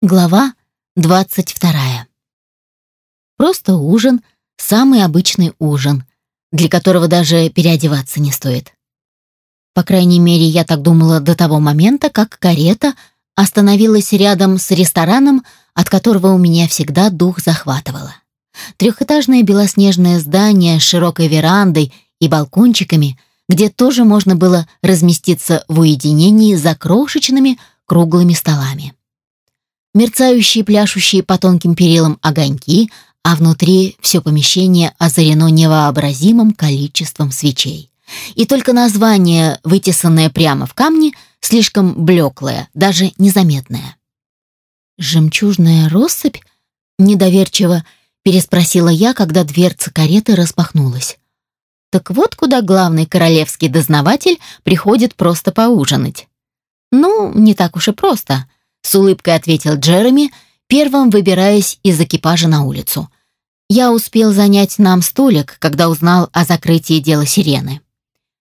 Глава двадцать вторая. Просто ужин, самый обычный ужин, для которого даже переодеваться не стоит. По крайней мере, я так думала до того момента, как карета остановилась рядом с рестораном, от которого у меня всегда дух захватывало. Трехэтажное белоснежное здание с широкой верандой и балкончиками, где тоже можно было разместиться в уединении за крошечными круглыми столами мерцающие, пляшущие по тонким перилам огоньки, а внутри все помещение озарено невообразимым количеством свечей. И только название, вытесанное прямо в камне, слишком блеклое, даже незаметное. «Жемчужная россыпь?» — недоверчиво переспросила я, когда дверца кареты распахнулась. Так вот куда главный королевский дознаватель приходит просто поужинать. Ну, не так уж и просто — с улыбкой ответил Джереми, первым выбираясь из экипажа на улицу. Я успел занять нам столик, когда узнал о закрытии дела сирены.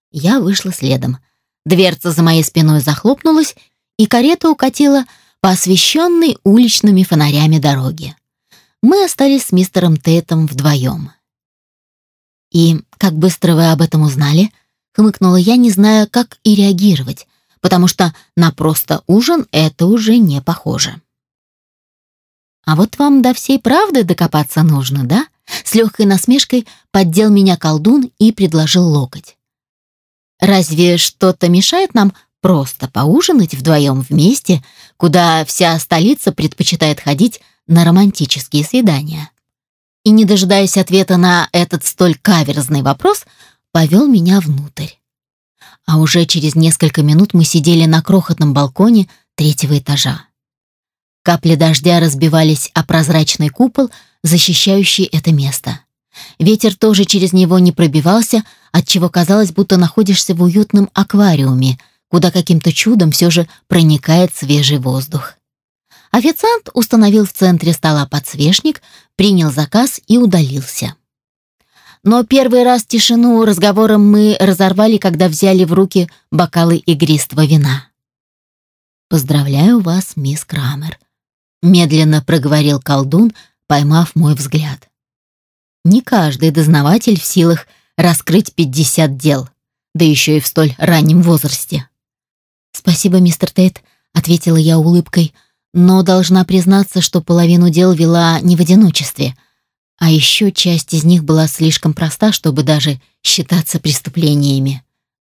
Я вышла следом. Дверца за моей спиной захлопнулась, и карета укатила по освещенной уличными фонарями дороге. Мы остались с мистером Тейтом вдвоем. «И как быстро вы об этом узнали?» — хмыкнула я, не зная, как и реагировать потому что на просто ужин это уже не похоже. А вот вам до всей правды докопаться нужно, да? С легкой насмешкой поддел меня колдун и предложил локоть. Разве что-то мешает нам просто поужинать вдвоем вместе, куда вся столица предпочитает ходить на романтические свидания? И, не дожидаясь ответа на этот столь каверзный вопрос, повел меня внутрь а уже через несколько минут мы сидели на крохотном балконе третьего этажа. Капли дождя разбивались о прозрачный купол, защищающий это место. Ветер тоже через него не пробивался, отчего казалось, будто находишься в уютном аквариуме, куда каким-то чудом все же проникает свежий воздух. Официант установил в центре стола подсвечник, принял заказ и удалился. Но первый раз тишину разговором мы разорвали, когда взяли в руки бокалы игристого вина. «Поздравляю вас, мисс Крамер», — медленно проговорил колдун, поймав мой взгляд. «Не каждый дознаватель в силах раскрыть пятьдесят дел, да еще и в столь раннем возрасте». «Спасибо, мистер Тейт», — ответила я улыбкой, «но должна признаться, что половину дел вела не в одиночестве — а еще часть из них была слишком проста, чтобы даже считаться преступлениями.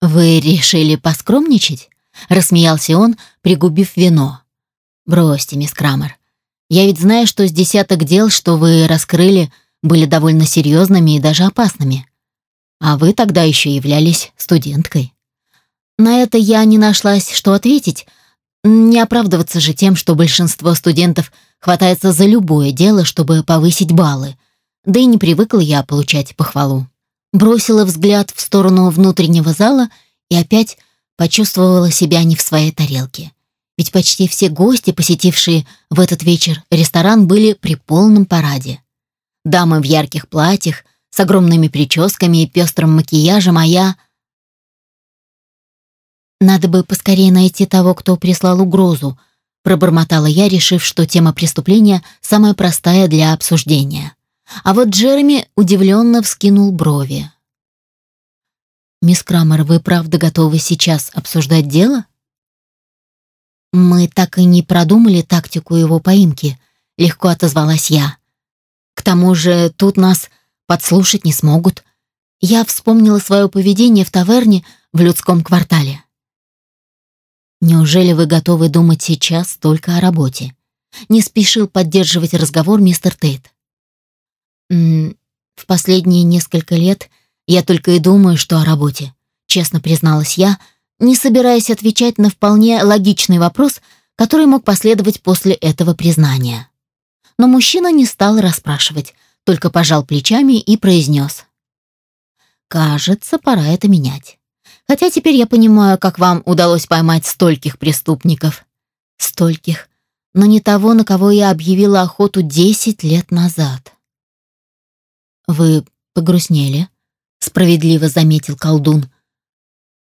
«Вы решили поскромничать?» — рассмеялся он, пригубив вино. «Бросьте, мисс Крамер. Я ведь знаю, что с десяток дел, что вы раскрыли, были довольно серьезными и даже опасными. А вы тогда еще являлись студенткой». На это я не нашлась, что ответить. Не оправдываться же тем, что большинство студентов хватается за любое дело, чтобы повысить баллы — да и не привыкла я получать похвалу. Бросила взгляд в сторону внутреннего зала и опять почувствовала себя не в своей тарелке. Ведь почти все гости, посетившие в этот вечер ресторан, были при полном параде. Дамы в ярких платьях, с огромными прическами и пестрым макияжем, а я... «Надо бы поскорее найти того, кто прислал угрозу», пробормотала я, решив, что тема преступления самая простая для обсуждения. А вот Джереми удивленно вскинул брови. «Мисс Крамер, вы правда готовы сейчас обсуждать дело?» «Мы так и не продумали тактику его поимки», — легко отозвалась я. «К тому же тут нас подслушать не смогут. Я вспомнила свое поведение в таверне в людском квартале». «Неужели вы готовы думать сейчас только о работе?» Не спешил поддерживать разговор мистер Тейт. В последние несколько лет я только и думаю, что о работе, честно призналась я, не собираясь отвечать на вполне логичный вопрос, который мог последовать после этого признания. Но мужчина не стал расспрашивать, только пожал плечами и произнес. «Кажется, пора это менять. Хотя теперь я понимаю, как вам удалось поймать стольких преступников. Стольких, но не того, на кого я объявила охоту десять лет назад». «Вы погрустнели», — справедливо заметил колдун.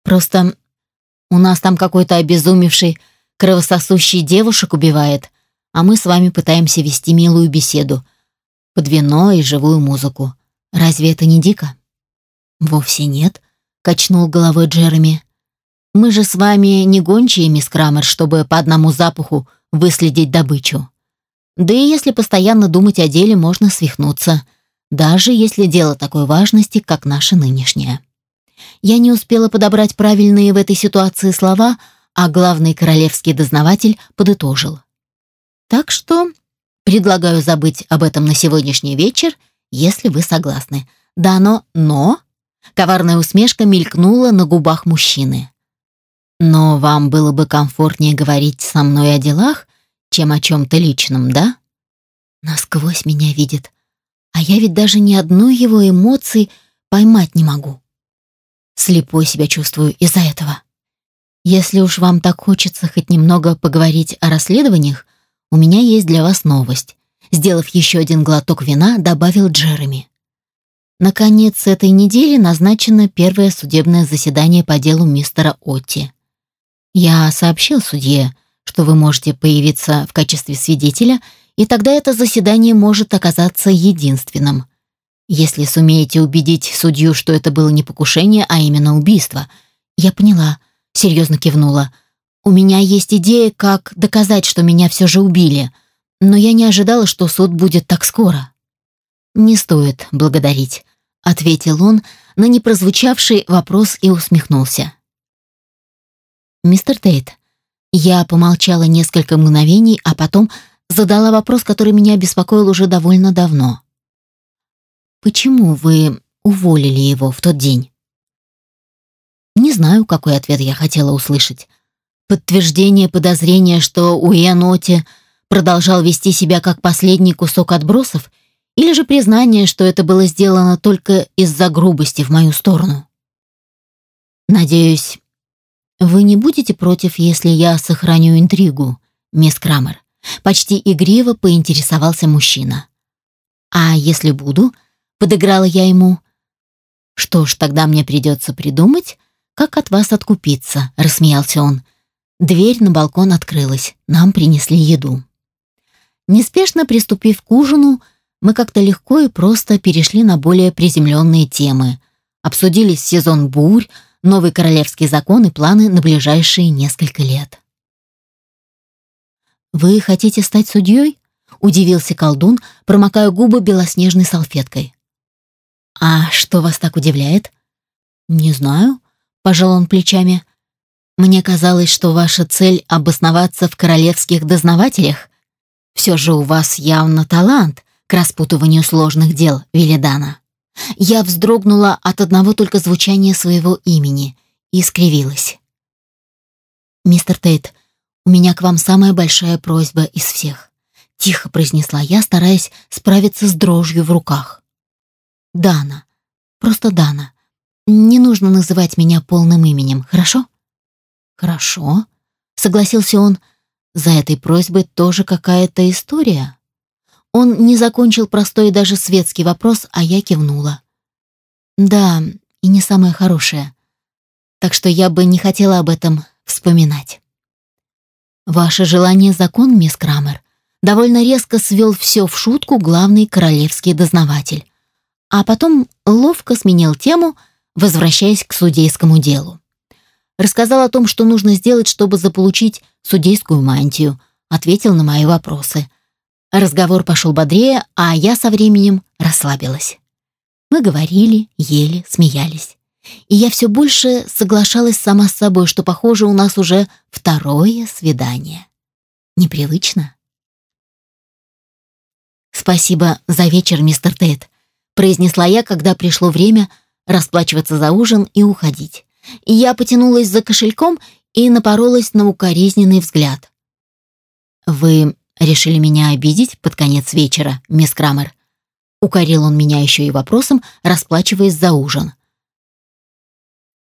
«Просто у нас там какой-то обезумевший, кровососущий девушек убивает, а мы с вами пытаемся вести милую беседу под вино и живую музыку. Разве это не дико? Вовсе нет, качнул головой Джереми. Мы же с вами не гончие, мисс Крамер, чтобы по одному запаху выследить добычу. Да и если постоянно думать о деле, можно свихнуться, даже если дело такой важности, как наше нынешнее. Я не успела подобрать правильные в этой ситуации слова, а главный королевский дознаватель подытожил. Так что предлагаю забыть об этом на сегодняшний вечер, если вы согласны. Да, но... Но... Коварная усмешка мелькнула на губах мужчины. Но вам было бы комфортнее говорить со мной о делах, чем о чем-то личном, да? Насквозь меня видит. А я ведь даже ни одной его эмоции поймать не могу. Слепой себя чувствую из-за этого. Если уж вам так хочется хоть немного поговорить о расследованиях, у меня есть для вас новость. Сделав еще один глоток вина, добавил Джереми. Наконец этой недели назначено первое судебное заседание по делу мистера Отти. Я сообщил судье, что вы можете появиться в качестве свидетеля, и тогда это заседание может оказаться единственным. Если сумеете убедить судью, что это было не покушение, а именно убийство. Я поняла, серьезно кивнула. У меня есть идея, как доказать, что меня все же убили, но я не ожидала, что суд будет так скоро. Не стоит благодарить, ответил он на непрозвучавший вопрос и усмехнулся. Мистер Тейт, я помолчала несколько мгновений, а потом задала вопрос, который меня беспокоил уже довольно давно. Почему вы уволили его в тот день? Не знаю, какой ответ я хотела услышать. Подтверждение подозрения, что Уэноти продолжал вести себя как последний кусок отбросов, или же признание, что это было сделано только из-за грубости в мою сторону. Надеюсь, вы не будете против, если я сохраню интригу, мисс Крамер? Почти игриво поинтересовался мужчина. А если буду, Подыграла я ему. «Что ж, тогда мне придется придумать, как от вас откупиться», — рассмеялся он. Дверь на балкон открылась, нам принесли еду. Неспешно приступив к ужину, мы как-то легко и просто перешли на более приземленные темы. Обсудили сезон бурь, новый королевский закон и планы на ближайшие несколько лет. «Вы хотите стать судьей?» — удивился колдун, промокая губы белоснежной салфеткой. «А что вас так удивляет?» «Не знаю», — пожал он плечами. «Мне казалось, что ваша цель — обосноваться в королевских дознавателях. Все же у вас явно талант к распутыванию сложных дел, Велидана». Я вздрогнула от одного только звучания своего имени и скривилась. «Мистер Тейт, у меня к вам самая большая просьба из всех», — тихо произнесла я, стараясь справиться с дрожью в руках. Дана. Просто Дана. Не нужно называть меня полным именем, хорошо? Хорошо, согласился он. За этой просьбой тоже какая-то история. Он не закончил простой даже светский вопрос, а я кивнула. Да, и не самое хорошее. Так что я бы не хотела об этом вспоминать. Ваше желание закон, мисс Крамер, довольно резко свел все в шутку главный королевский дознаватель а потом ловко сменил тему, возвращаясь к судейскому делу. Рассказал о том, что нужно сделать, чтобы заполучить судейскую мантию, ответил на мои вопросы. Разговор пошел бодрее, а я со временем расслабилась. Мы говорили, ели, смеялись. И я все больше соглашалась сама с собой, что, похоже, у нас уже второе свидание. Непривычно? Спасибо за вечер, мистер Тейт произнесла я, когда пришло время расплачиваться за ужин и уходить. И я потянулась за кошельком и напоролась на укоризненный взгляд. «Вы решили меня обидеть под конец вечера, мисс Крамер?» Укорил он меня еще и вопросом, расплачиваясь за ужин.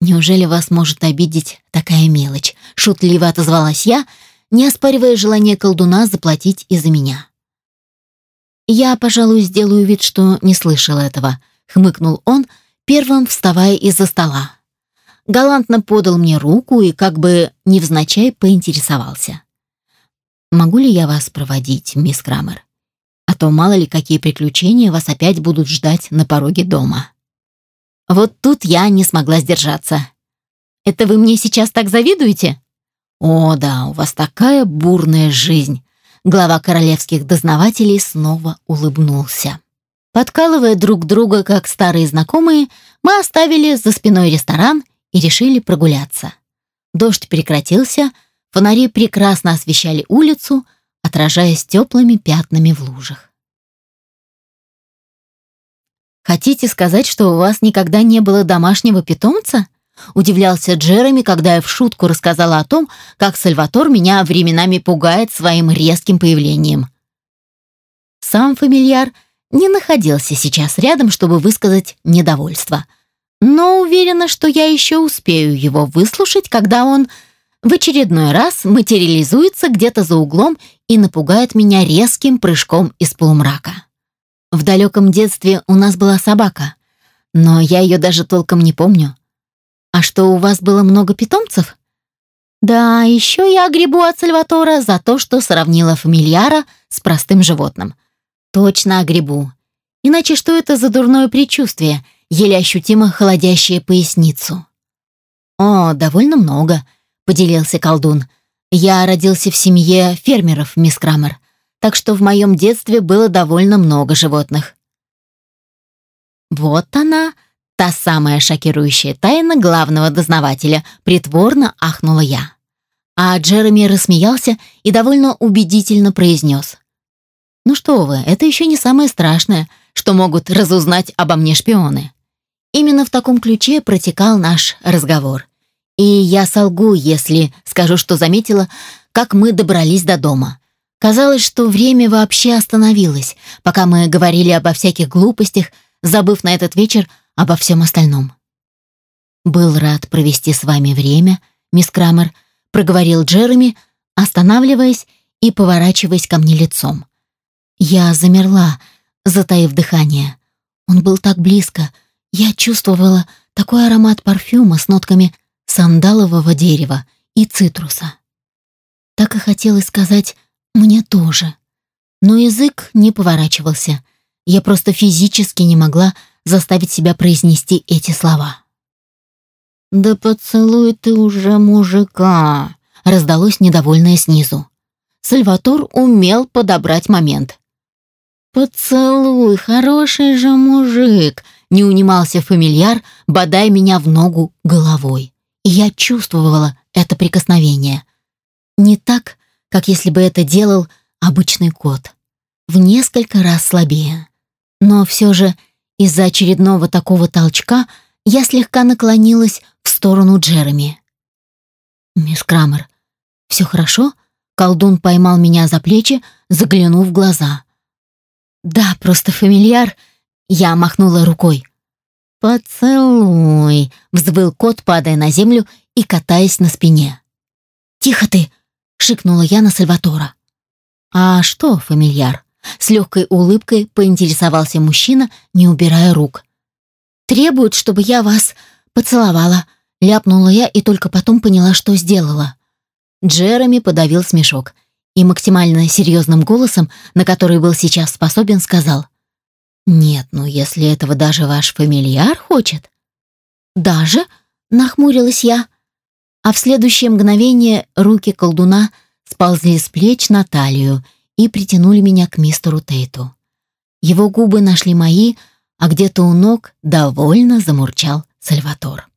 «Неужели вас может обидеть такая мелочь?» — шутливо отозвалась я, не оспаривая желание колдуна заплатить и за меня. «Я, пожалуй, сделаю вид, что не слышал этого», — хмыкнул он, первым вставая из-за стола. Галантно подал мне руку и как бы невзначай поинтересовался. могу ли я вас проводить, мисс Крамер? А то мало ли какие приключения вас опять будут ждать на пороге дома». Вот тут я не смогла сдержаться. «Это вы мне сейчас так завидуете?» «О, да, у вас такая бурная жизнь!» Глава королевских дознавателей снова улыбнулся. Подкалывая друг друга, как старые знакомые, мы оставили за спиной ресторан и решили прогуляться. Дождь прекратился, фонари прекрасно освещали улицу, отражаясь теплыми пятнами в лужах. «Хотите сказать, что у вас никогда не было домашнего питомца?» Удивлялся Джереми, когда я в шутку рассказала о том, как Сальватор меня временами пугает своим резким появлением. Сам фамильяр не находился сейчас рядом, чтобы высказать недовольство. Но уверена, что я еще успею его выслушать, когда он в очередной раз материализуется где-то за углом и напугает меня резким прыжком из полумрака. В далеком детстве у нас была собака, но я ее даже толком не помню. А что, у вас было много питомцев? Да, еще я огребу от Сальватора за то, что сравнила фамильяра с простым животным. Точно огребу. Иначе что это за дурное предчувствие, еле ощутимо холодящее поясницу? О, довольно много, поделился колдун. Я родился в семье фермеров, мисс Крамер, так что в моем детстве было довольно много животных. Вот она, Та самая шокирующая тайна главного дознавателя, притворно ахнула я. А Джереми рассмеялся и довольно убедительно произнес. «Ну что вы, это еще не самое страшное, что могут разузнать обо мне шпионы». Именно в таком ключе протекал наш разговор. И я солгу, если скажу, что заметила, как мы добрались до дома. Казалось, что время вообще остановилось, пока мы говорили обо всяких глупостях, забыв на этот вечер обо всем остальном. «Был рад провести с вами время, мисс Крамер», проговорил Джереми, останавливаясь и поворачиваясь ко мне лицом. Я замерла, затаив дыхание. Он был так близко. Я чувствовала такой аромат парфюма с нотками сандалового дерева и цитруса. Так и хотелось сказать «мне тоже». Но язык не поворачивался. Я просто физически не могла заставить себя произнести эти слова. «Да поцелуй ты уже мужика!» — раздалось недовольное снизу. Сальватор умел подобрать момент. «Поцелуй, хороший же мужик!» — не унимался фамильяр, бодай меня в ногу головой. И я чувствовала это прикосновение. Не так, как если бы это делал обычный кот. В несколько раз слабее. Но все же из-за очередного такого толчка я слегка наклонилась в сторону Джереми. «Мисс Крамер, все хорошо?» Колдун поймал меня за плечи, заглянув в глаза. «Да, просто фамильяр», — я махнула рукой. «Поцелуй», — взвыл кот, падая на землю и катаясь на спине. «Тихо ты!» — шикнула я на Сальватора. «А что, фамильяр?» С легкой улыбкой поинтересовался мужчина, не убирая рук. «Требуют, чтобы я вас поцеловала», — ляпнула я и только потом поняла, что сделала. Джереми подавил смешок и максимально серьезным голосом, на который был сейчас способен, сказал. «Нет, ну если этого даже ваш фамильяр хочет». «Даже?» — нахмурилась я. А в следующее мгновение руки колдуна сползли с плеч на талию, и притянули меня к мистеру Тейту. Его губы нашли мои, а где-то у ног довольно замурчал Сальватор.